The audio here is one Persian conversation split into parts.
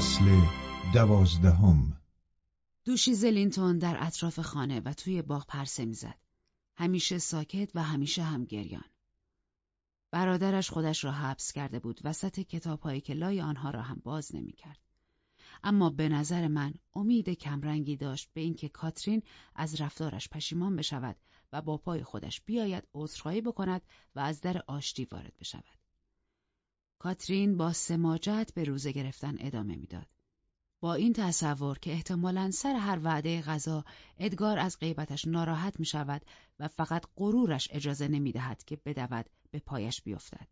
فصل دوازدهم دوشی زلینتون در اطراف خانه و توی باغ پرسه می‌زد. همیشه ساکت و همیشه هم گریان. برادرش خودش را حبس کرده بود وسط کتابهایی که لای آنها را هم باز نمی‌کرد. اما به نظر من امید کمرنگی داشت به اینکه کاترین از رفتارش پشیمان بشود و با پای خودش بیاید عذرخواهی بکند و از در آشتی وارد بشود. کاترین با سماجت به روزه گرفتن ادامه می‌داد. با این تصور که احتمالا سر هر وعده غذا ادگار از غیبتش ناراحت می شود و فقط غرورش اجازه نمی دهد که بدود به پایش بیفتد.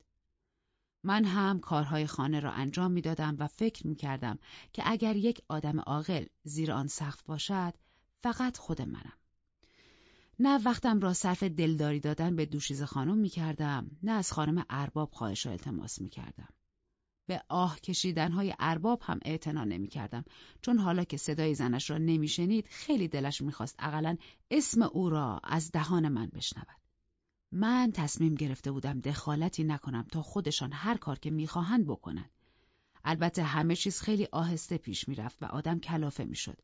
من هم کارهای خانه را انجام می دادم و فکر می کردم که اگر یک آدم عاقل زیر آن سخت باشد فقط خود منم. نه وقتم را صرف دلداری دادن به دوشیز خانم می کردم نه از خانم ارباب خواهش و التماس می کردم. به آه کشیدنهای ارباب هم اعتنا نمی کردم چون حالا که صدای زنش را نمیشنید خیلی دلش می‌خواست اقلا اسم او را از دهان من بشنود. من تصمیم گرفته بودم دخالتی نکنم تا خودشان هر کار که می‌خواهند بکنند. البته همه چیز خیلی آهسته پیش می‌رفت و آدم کلافه می‌شد.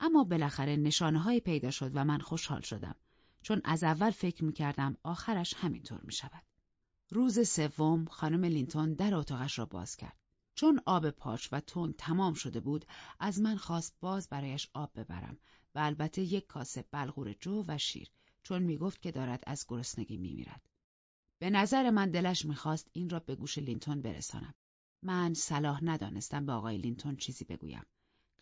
اما بالاخره نشانه های پیدا شد و من خوشحال شدم. چون از اول فکر می‌کردم آخرش همینطور می‌شود. روز سوم خانم لینتون در اتاقش را باز کرد. چون آب پارچ و تنگ تمام شده بود از من خواست باز برایش آب ببرم و البته یک کاسه بلغور جو و شیر چون می‌گفت که دارد از گرسنگی میمیرد. به نظر من دلش می‌خواست این را به گوش لینتون برسانم. من صلاح ندانستم به آقای لینتون چیزی بگویم.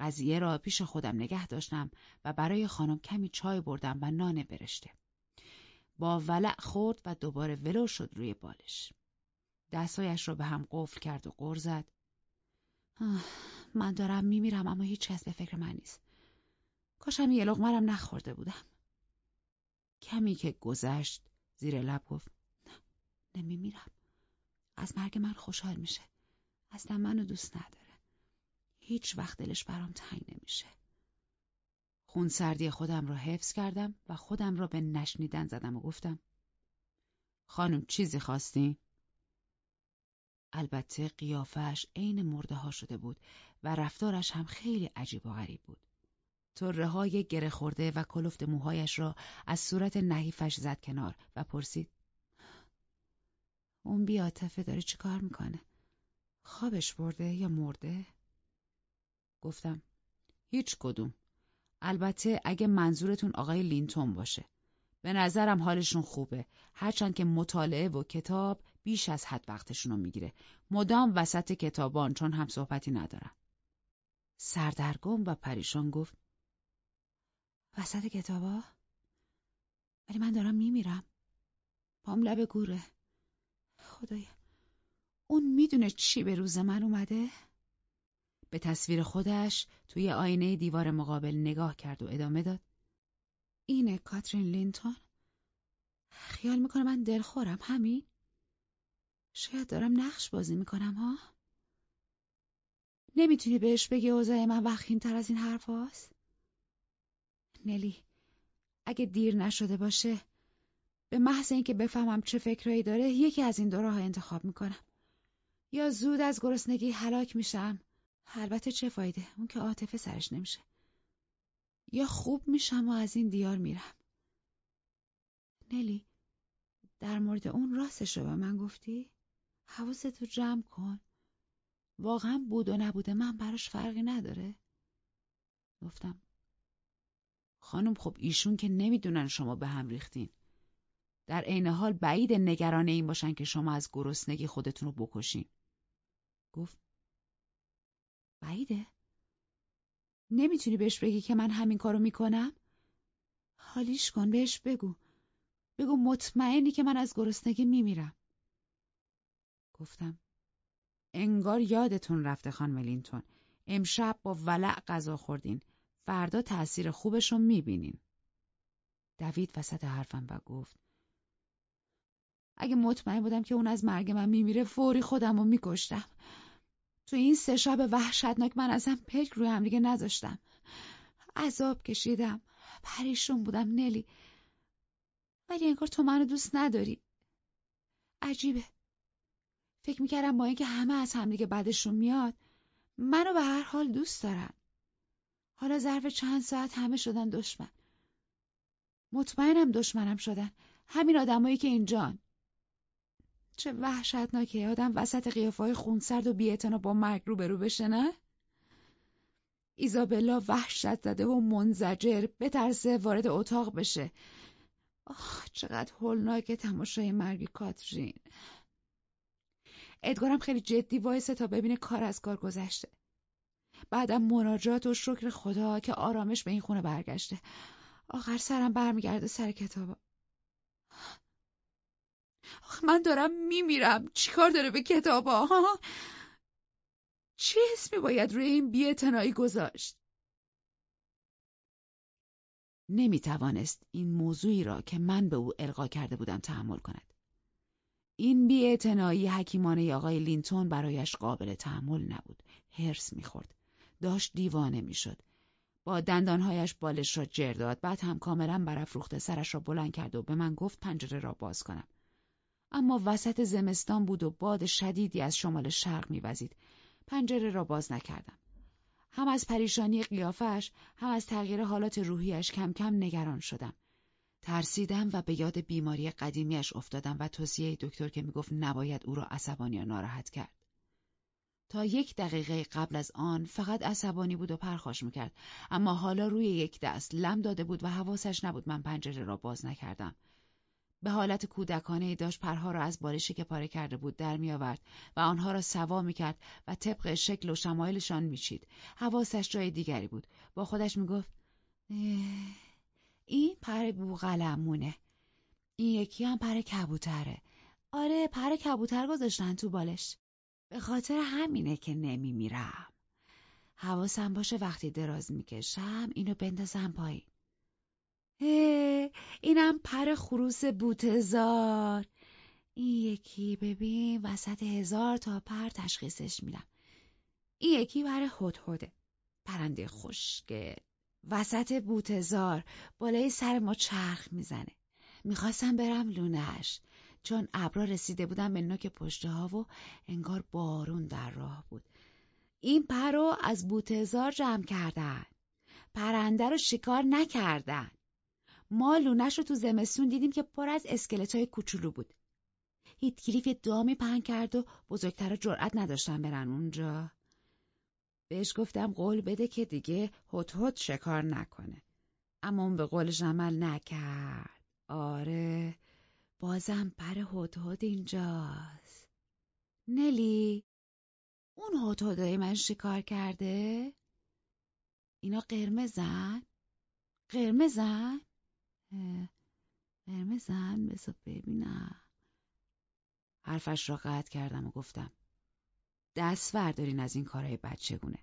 قضیه را پیش خودم نگه داشتم و برای خانم کمی چای بردم و نان برشته. با ولع خورد و دوباره ولو شد روی بالش. دستایش را به هم قفل کرد و غر زد. من دارم میمیرم اما هیچ کس به فکر من نیست. کاشم یه لغمرم نخورده بودم. کمی که گذشت زیر لب گفت نه نمیمیرم. از مرگ من خوشحال میشه. اصلا منو دوست نداره. هیچ وقت دلش برام تنگ نمیشه. خون سردی خودم را حفظ کردم و خودم را به نشنیدن زدم و گفتم خانم چیزی خواستی؟ البته قیافش عین مرده ها شده بود و رفتارش هم خیلی عجیب و غریب بود. طره های گره خورده و کلفت موهایش را از صورت نحیفش زد کنار و پرسید اون بیاتفه داره چی کار می‌کنه؟ خوابش برده یا مرده؟ گفتم هیچ کدوم. البته اگه منظورتون آقای لینتون باشه. به نظرم حالشون خوبه. هرچند که مطالعه و کتاب بیش از حد وقتشون رو می‌گیره. مدام وسط کتابان چون هم صحبتی ندارن. سردرگم و پریشان گفت وسط کتابا؟ ولی من دارم میمیرم. پام لب گوره. خدایا اون می‌دونه چی به روز من اومده؟ به تصویر خودش توی آینه دیوار مقابل نگاه کرد و ادامه داد. اینه کاترین لینتون؟ خیال می‌کنه من دلخورم همین؟ شاید دارم نقش بازی می‌کنم ها؟ نمی‌تونی بهش بگی اوضاع من وخیم تر از این حرف هاست؟ نلی اگه دیر نشده باشه به محض اینکه بفهمم چه فکرهایی داره یکی از این دو راه انتخاب می‌کنم یا زود از گرسنگی هلاک میشم البته چه فایده؟ اون که عاطفه سرش نمیشه. یا خوب میشم و از این دیار میرم. نلی در مورد اون راستش رو به من گفتی؟ حواستو جمع کن. واقعا بود و نبوده من براش فرقی نداره. گفتم خانم خب ایشون که نمی‌دونن شما به هم ریختین. در عین حال بعید نگران این باشن که شما از گرسنگی خودتون رو بکشین. گفت بعیده؟ نمی‌تونی بهش بگی که من همین کارو می‌کنم؟ حالیش کن بهش بگو. بگو مطمئنی که من از گرسنگی میمیرم. گفتم انگار یادتون رفته خان ملینتون امشب با ولع غذا خوردین. فردا تأثیر خوبش رو می‌بینین. دوید وسط حرفم و گفت اگه مطمئن بودم که اون از مرگ من میمیره فوری خودم رو میکشتم. تو این سه شب وحشتناک من ازم پلک روی هم دیگه نذاشتم عذاب کشیدم پریشون بودم نلی ولی انگار تو منو دوست نداری عجیبه فکر می‌کردم با اینکه همه از همدیگه بعدشون میاد منو به هر حال دوست دارن. حالا ظرف چند ساعت همه شدن دشمن. مطمئنم دشمنم شدن. همین آدمایی که اینجان. چه وحشتناکه آدم وسط قیافه های خونسرد و بیعتنا با مرگ روبرو بشه نه؟ ایزابلا وحشت زده و منزجر بترسه وارد اتاق بشه. آه چقدر هولناک تماشای مرگ کاترین. ادگارم خیلی جدی وایسه تا ببینه کار از کار گذشته. بعدم مناجات و شکر خدا که آرامش به این خونه برگشته. آخر سرم برمیگرده سر کتابا. آخ من دارم میمیرم چیکار داره به کتابا چه اسمی باید روی این بیعتنائی گذاشت نمی توانست این موضوعی را که من به او القا کرده بودم تحمل کند. این بیاعتنایی حکیمانه آقای لینتون برایش قابل تحمل نبود. هرس می‌خورد. داشت دیوانه می‌شد. با دندانهایش بالش را جر داد بعد هم کاملا برافروخته سرش را بلند کرد و به من گفت پنجره را باز کنم. اما وسط زمستان بود و باد شدیدی از شمال شرق میوزید. پنجره را باز نکردم. هم از پریشانی قیافش هم از تغییر حالات روحیش کم کم نگران شدم. ترسیدم و به یاد بیماری قدیمیش افتادم و توصیه دکتر که می‌گفت نباید او را عصبانی یا ناراحت کرد. تا یک دقیقه قبل از آن فقط عصبانی بود و پرخاش می‌کرد اما حالا روی یک دست لم داده بود و حواسش نبود من پنجره را باز نکردم. به حالت کودکانه داشت پرها را از بالشی که پاره کرده بود در می و آنها را سوا می کرد و طبق شکل و شمایلشان میچید. حواسش جای دیگری بود. با خودش می گفت این پر بوغلمونه. این یکی هم پر کبوتره. آره پر کبوتر گذاشتن تو بالش. به خاطر همینه که نمی میرم. حواسم باشه وقتی دراز می‌کشم اینو بندازم پایین. اینم پر خروس بوتزار این یکی ببین وسط هزار تا پر تشخیصش میدم. این یکی پر هدهده پرنده خشکه وسط بوتزار بالای سر ما چرخ می‌زنه. می‌خواستم برم لونش چون ابرا رسیده بودم به نوک پشته ها و انگار بارون در راه بود. این پر رو از بوتزار جمع کردن. پرنده رو شکار نکردن. ما لونش رو تو زمستون دیدیم که پر از اسکلت های کوچولو بود. هیتکلیف یه دامی پهن کرد و بزرگتر جرأت نداشتن برن اونجا. بهش گفتم قول بده که دیگه هت هت شکار نکنه. اما اون به قولش عمل نکرد. آره بازم پر هت هت اینجاست. نلی اون هت هتای من شکار کرده؟ اینا قرمزن؟ قرمزن؟ قرمزن بذار ببینم. حرفش را قطع کردم و گفتم دست وردارین از این کارهای بچگونه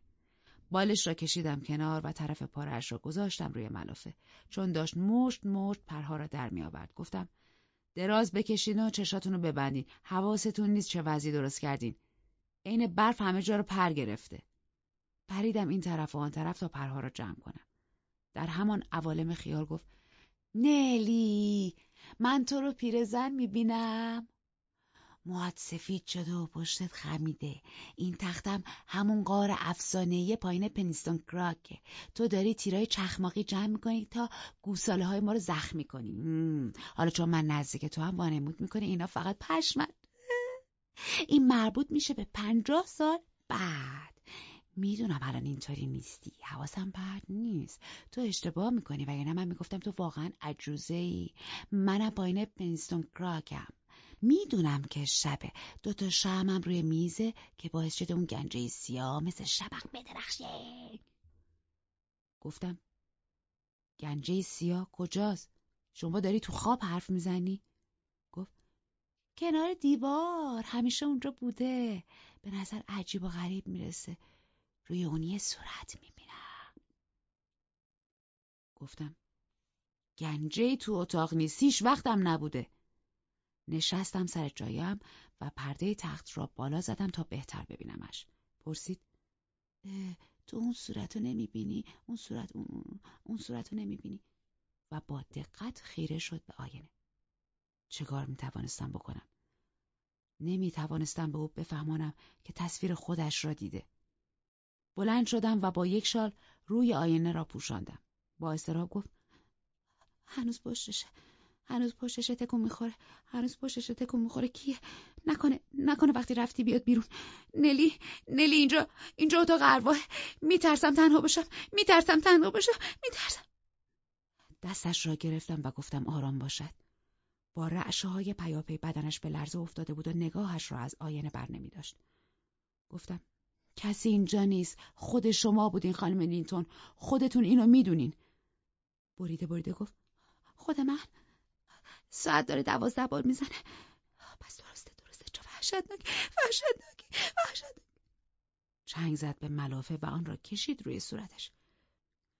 بالش را کشیدم کنار و طرف پارش را گذاشتم روی ملافه. چون داشت مشت مشت پرها را در می آورد گفتم دراز بکشین و چشاتون رو ببندین. حواستون نیست چه وضعی درست کردین. عین برف همه جا رو پر گرفته. پریدم این طرف و آن طرف تا پرها را جمع کنم. در همان عوالم خیال گفت نلی من تو رو پیرزن می‌بینم. موهات سفید شده و پشتت خمیده. این تختم همون غار افسانه‌ای پایین پنیستون کراکه. تو داری تیرای چخماقی جمع می‌کنی تا گوساله های ما رو زخم می‌کنی حالا چون من نزدیک تو هم وانمود می‌کنی اینا فقط پشمن این مربوط میشه به پنجاه سال بعد. می‌دونم الان اینطوری نیستی. حواسم پرت نیست. تو اشتباه می‌کنی و یعنی من می‌گفتم تو واقعا عجوزه ای منم پایین پنستون کراکم. می‌دونم که شبه. دوتا شمم روی میزه که باعث شده اون گنجه سیاه مثل شبق بدرخشه. گفتم گنجه سیاه کجاست؟ شما داری تو خواب حرف می‌زنی؟ گفت کنار دیوار. همیشه اونجا بوده. به نظر عجیب و غریب می‌رسه. روی اون یه صورت می‌بینم. گفتم گنجه تو اتاق نیستیش وقتم نبوده. نشستم سر جایم و پرده تخت را بالا زدم تا بهتر ببینمش. پرسید تو اون صورت رو نمی‌بینی؟ اون صورت اون, اون صورت رو نمی‌بینی؟ و با دقت خیره شد به آینه. چگار می‌توانستم بکنم؟ نمی‌توانستم به او بفهمانم که تصویر خودش را دیده. بلند شدم و با یک شال روی آینه را پوشاندم. با استراب گفت هنوز پشتشه. هنوز پشتش تکون می‌خوره. هنوز پشتش تکون می‌خوره. کیه؟ نکنه نکنه وقتی رفتی بیاد بیرون. نلی نلی اینجا اینجا اتاق ارواح. میترسم تنها باشم. میترسم تنها باشم. میترسم. دستش را گرفتم و گفتم آرام باشد. با رعشه های پیاپی بدنش به لرزه افتاده بود و نگاهش را از آینه بر نمی داشت. گفتم کسی اینجا نیست. خود شما بودین خانم لینتون. خودتون اینو می‌دونین. بریده بریده گفت خود من ساعت داره دوازده بار می‌زنه. پس درسته درسته. چه وحشتناک وحشتناکی وحشتناک. چنگ زد به ملافه و آن را کشید روی صورتش.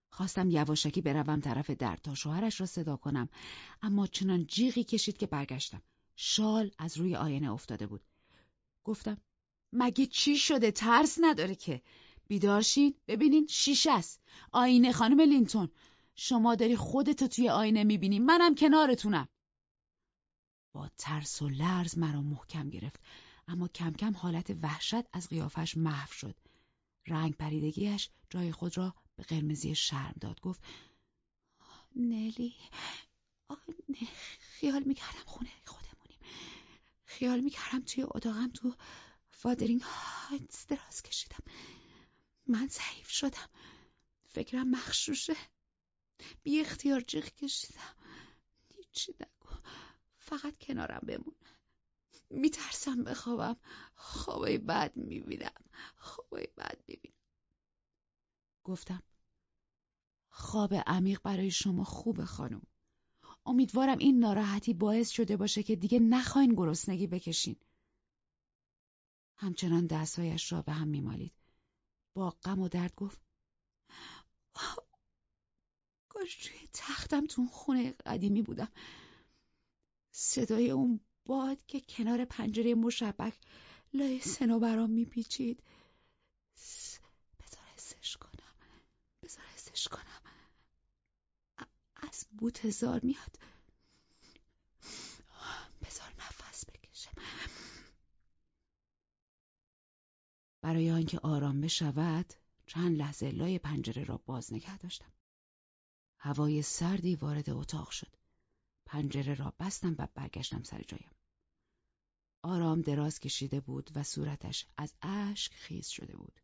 خواستم یواشکی بروم طرف در تا شوهرش را صدا کنم. اما چنان جیغی کشید که برگشتم. شال از روی آینه افتاده بود. گفتم مگه چی شده؟ ترس نداره که. بیدارشین ببینین شیشه است. آینه خانم لینتون. شما داری خودتو توی آینه می‌بینی. منم کنارتونم. با ترس و لرز مرا محکم گرفت. اما کم کم حالت وحشت از قیافش محو شد. رنگ پریدگیش جای خود را به قرمزی شرم داد. گفت نلی خیال می‌کردم خونه خودمونیم. خیال می‌کردم توی اتاقم تو فادرینگ هایتس دراز کشیدم. من ضعیف شدم. فکرم مخشوشه. بی اختیار جیغ کشیدم. هیچی نگو. فقط کنارم بمون. میترسم بخوابم. خوابای بد می‌بینم. خوابای بد می‌بینم. گفتم خواب عمیق برای شما خوبه خانم. امیدوارم این ناراحتی باعث شده باشه که دیگه نخواین گرسنگی بکشین. همچنان دستهایش را به هم میمالید. با غم و درد گفت کاش توی تختم تو خونه قدیمی بودم. صدای اون باد که کنار پنجره مشبک لای سنوبرام میپیچید. بذار حسش کنم. بذار حسش کنم. از بوت هزار میاد. برای آنکه آرام بشود چند لحظه لای پنجره را باز نگه داشتم هوای سردی وارد اتاق شد. پنجره را بستم و برگشتم سر جایم. آرام دراز کشیده بود و صورتش از اشک خیز شده بود.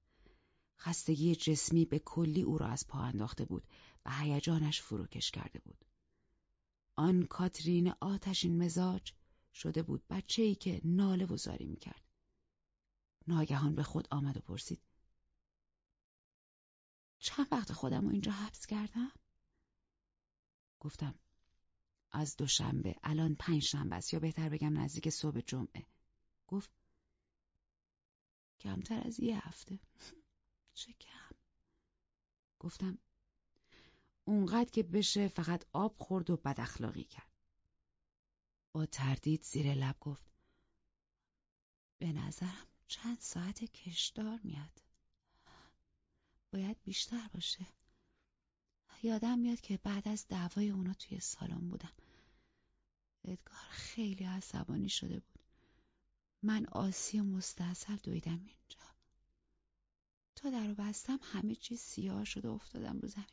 خستگی جسمی به کلی او را از پا انداخته بود و هیجانش فروکش کرده بود. آن کاترین آتشین مزاج شده بود بچه ای که ناله و زاری می‌کرد. ناگهان به خود آمد و پرسید. چند وقت خودم رو اینجا حبس کردم؟ گفتم از دوشنبه الان پنج شنبه است یا بهتر بگم نزدیک صبح جمعه گفت کمتر از یه هفته چه کم گفتم اونقدر که بشه فقط آب خورد و بد اخلاقی کرد با تردید زیر لب گفت به نظرم چند ساعت کشدار میاد. باید بیشتر باشه. یادم میاد که بعد از دعوای اونا توی سالن بودم. ادگار خیلی عصبانی شده بود. من آسی و مستحصل دویدم اینجا. تا در بستم همه چیز سیاه شده افتادم رو زمین.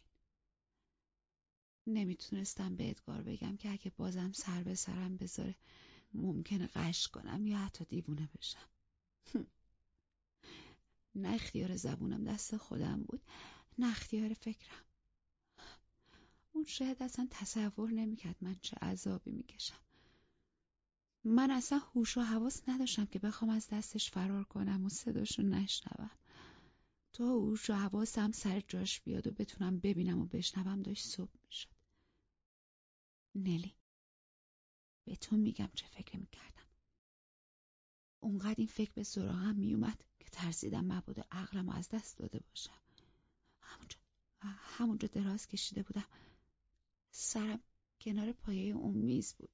نمی‌تونستم به ادگار بگم که اگه بازم سر به سرم بذاره ممکنه قش کنم یا حتی دیوونه بشم. نه اختیار زبونم دست خودم بود. نه اختیار فکرم. اون شاید اصلا تصور نمی‌کرد من چه عذابی می‌کشم. من اصلا هوش و حواس نداشتم که بخوام از دستش فرار کنم و صداشو نشنوم. تا هوش و حواسم سر جاش بیاد و بتونم ببینم و بشنوم داشت صبح می‌شد. نلی به تو میگم چه فکر می‌کردم. اونقدر این فکر به سراغم میومد که ترسیدم مبادا عقلم از دست داده باشم همونجا همونجا دراز کشیده بودم سرم کنار پایه اون میز بود.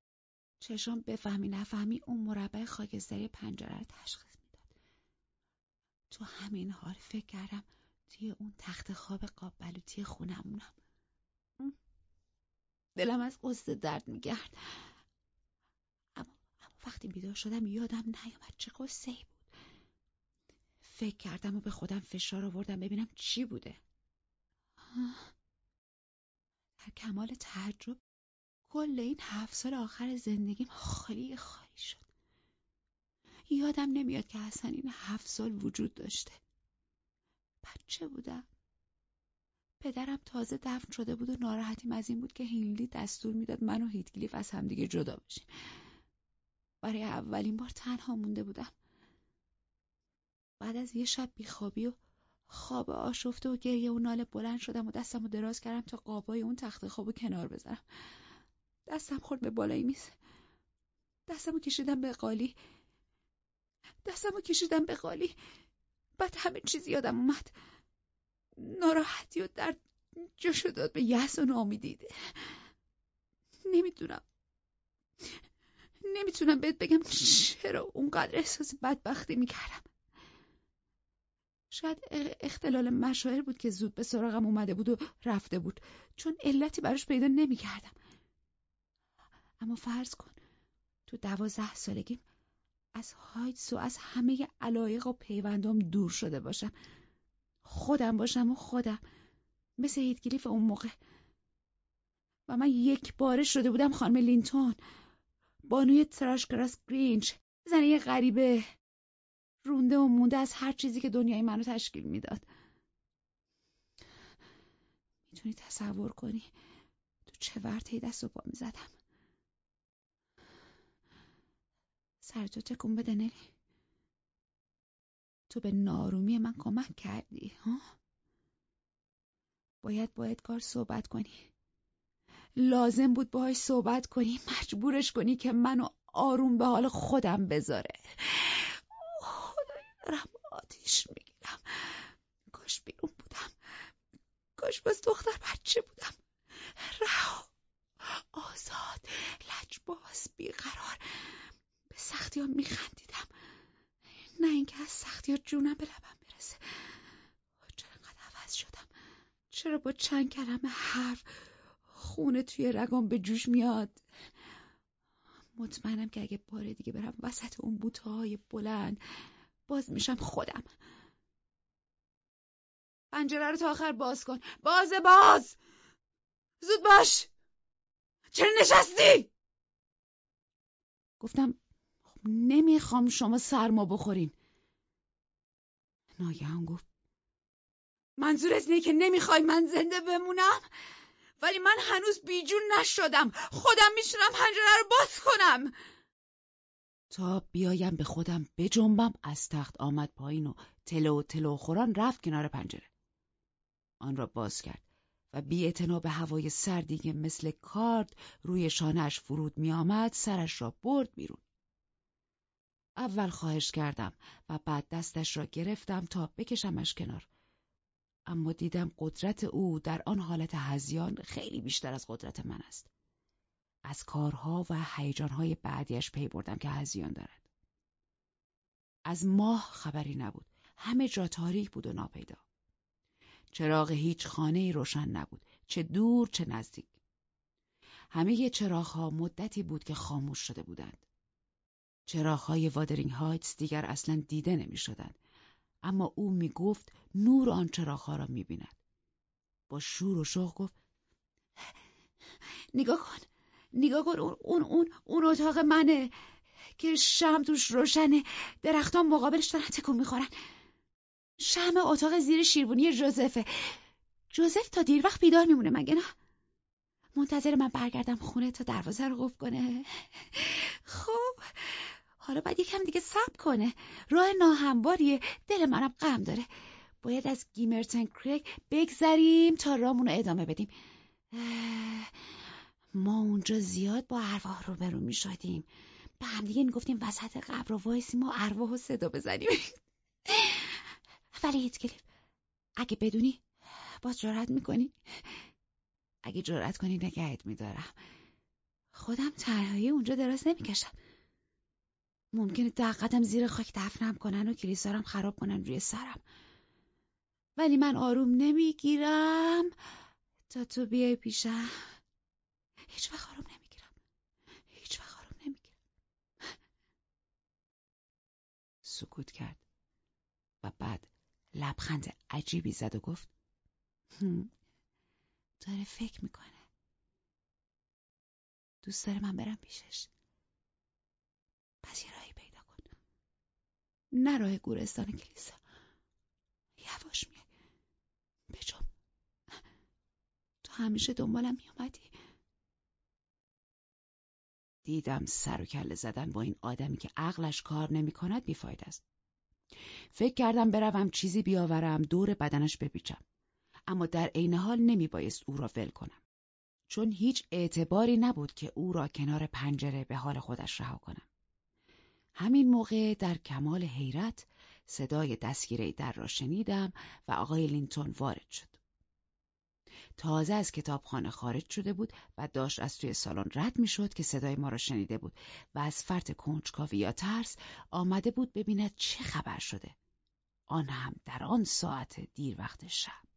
چشام بفهمی نفهمی اون مربع خاکستری پنجره رو تشخیص می‌داد. تو همین حال فکر کردم توی اون تخت خواب قاب بلوطی خونمونم. دلم از قصد درد میگرد. وقتی بیدار شدم یادم نیومد چه قصه ای بود. فکر کردم و به خودم فشار آوردم ببینم چی بوده. در کمال تعجب کل این هفت سال آخر زندگیم خالی خالی شد. یادم نمیاد که اصلا این هفت سال وجود داشته. بچه بودم. پدرم تازه دفن شده بود و ناراحتیم از این بود که هینلی دستور می‌داد من و هیتگلیف از همدیگه جدا بشیم. برای اولین بار تنها مونده بودم. بعد از یه شب بیخوابی و خواب آشفته و گریه و ناله بلند شدم و دستم رو دراز کردم تا قابای اون تخت خواب کنار بذارم. دستم خورد به بالای میز. دستم رو کشیدم به قالی. دستم رو کشیدم به قالی. بعد همه چیز یادم اومد. ناراحتی و درد جاشو داد به یأس و نامیدی نمی‌دونم. نمی‌تونم بهت بگم چرا اونقدر احساس بدبختی می‌کردم. شاید اختلال مشاعر بود که زود به سراغم اومده بود و رفته بود. چون علتی براش پیدا نمی‌کردم. اما فرض کن تو دوازده سالگیم از هایتس و از همه علایق و پیوندام دور شده باشم. خودم باشم و خودم. مثل هیتکلیف اون موقع. و من یک باره شده بودم خانم لینتون. بانوی تراش کراس گرینج زن یه غریبه. رونده و مونده از هر چیزی که دنیای منو تشکیل می‌داد. می‌تونی تصور کنی تو چه ورطهی دست و پا می‌زدم. سرتو تکون بده نلی. تو به نارومی من کمک کردی ها؟ باید با ادگار صحبت کنی. لازم بود باهاش صحبت کنی. مجبورش کنی که منو آروم به حال خودم بذاره. خدای دارم آتیش می‌گیرم. کاش بیرون بودم. کاش باز دختر بچه بودم. رها. آزاد. لجباز. بیقرار. به سختی ها میخندیدم. نه اینکه از سختی ها جونم به لبم برسه. چرا انقدر عوض شدم؟ چرا با چند کلمه حرف خونه توی رگام به جوش میاد. مطمئنم که اگه بار دیگه برم وسط اون بوتهای بلند باز میشم خودم. پنجره رو تا آخر باز کن. باز باز! زود باش! چرا نشستی؟ گفتم خب نمی‌خوام شما سرما بخورین. ناگهان گفت منظورت اینه که نمی‌خوای من زنده بمونم؟ ولی من هنوز بیجون نشدم خودم می‌تونم پنجره رو باز کنم تا بیایم به خودم بجنبم از تخت آمد پایین و تلو تلو خوران رفت کنار پنجره آن را باز کرد و بی به هوای سردی که مثل کارد روی شانهش فرود می آمد سرش را برد بیرون. اول خواهش کردم و بعد دستش را گرفتم تا بکشمش کنار. اما دیدم قدرت او در آن حالت هزیان خیلی بیشتر از قدرت من است. از کارها و هیجانهای بعدیش پی بردم که هزیان دارد. از ماه خبری نبود. همه جا تاریک بود و ناپیدا. چراغ هیچ خانه روشن نبود. چه دور چه نزدیک. همه چراغها مدتی بود که خاموش شده بودند. چراغهای وادرینگ هایتس دیگر اصلا دیده نمی شدند اما او می گفت نور آن چراغها را می بیند. با شور و شوق گفت نگاه کن نگاه کن اون اون اون, اون اتاق منه که شم توش روشنه. درختان مقابلش دارن تکون می‌خورن. شم اتاق زیر شیربونی جوزفه. جوزف تا دیر وقت بیدار میمونه مگه نه؟ منتظر من برگردم خونه تا دروازه رو قفل کنه. خب حالا باید یکم دیگه صبر کنه. راه ناهمواریه. دل منم غم داره. باید از گیمرتن کرک بگذریم تا رامون رو ادامه بدیم. ما اونجا زیاد با ارواح رو برو می شدیم به هم دیگه می‌گفتیم وسط قبرا وایسیم و ارواح و صدا بزنیم. ولی هیتکلیف اگه بدونی باز جرأت می‌کنی. اگه جرأت کنی نگهت میدارم. خودم تنهایی اونجا دراز نمی‌کشم. ممکنه دقتم زیر خاک دفنم کنن و کلیسارم خراب کنن روی سرم. ولی من آروم نمی‌گیرم. تا تو بیای پیشم. هیچ وقت آروم نمی‌گیرم. هیچ وقت آروم نمی‌گیرم. سکوت کرد. و بعد لبخند عجیبی زد و گفت داره فکر می‌کنه. دوست داره من برم پیشش. پس یه راهی پیدا کن. نه راه گورستان کلیسا. یواش بجام تو همیشه دنبالم میومدی دیدم سر و کله زدن با این آدمی که عقلش کار نمی کند بیفاید است. فکر کردم بروم چیزی بیاورم دور بدنش بپیچم. اما در عین حال نمی بایست او را ول کنم. چون هیچ اعتباری نبود که او را کنار پنجره به حال خودش رها کنم. همین موقع در کمال حیرت صدای دستگیره در را شنیدم و آقای لینتون وارد شد. تازه از کتابخانه خارج شده بود و داشت از توی سالن رد می‌شد که صدای ما را شنیده بود و از فرط کنجکاوی یا ترس آمده بود ببیند چه خبر شده. آن هم در آن ساعت دیر وقت شب.